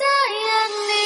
silently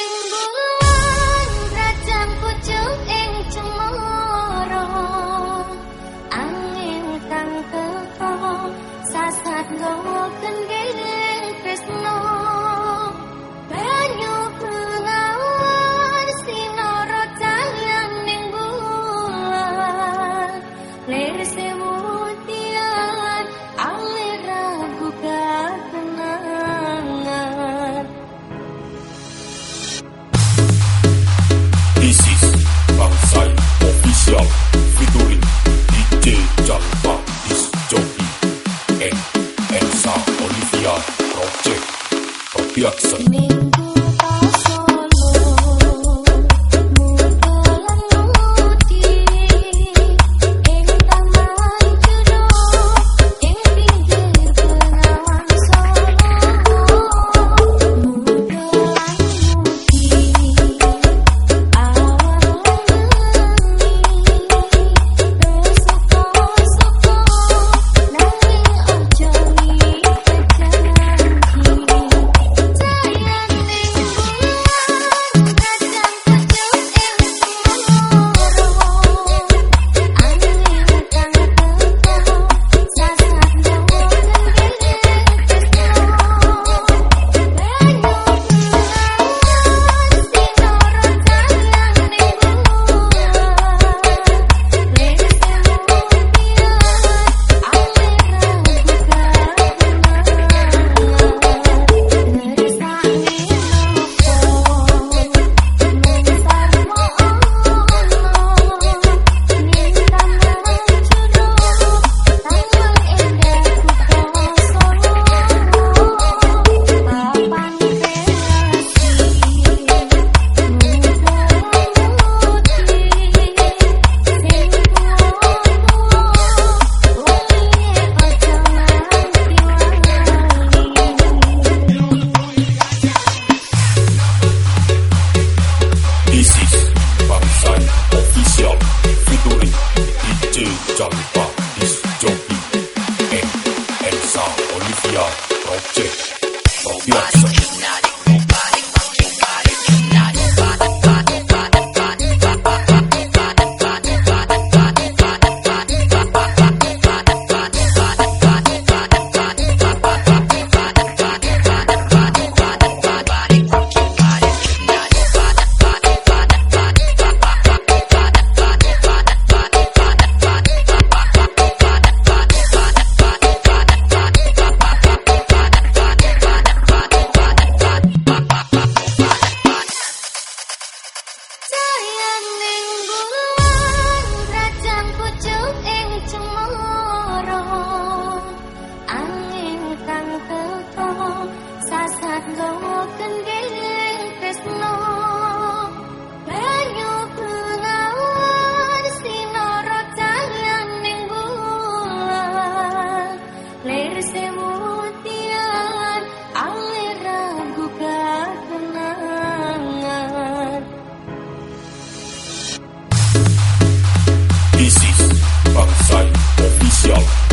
y'all.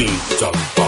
G-Dog.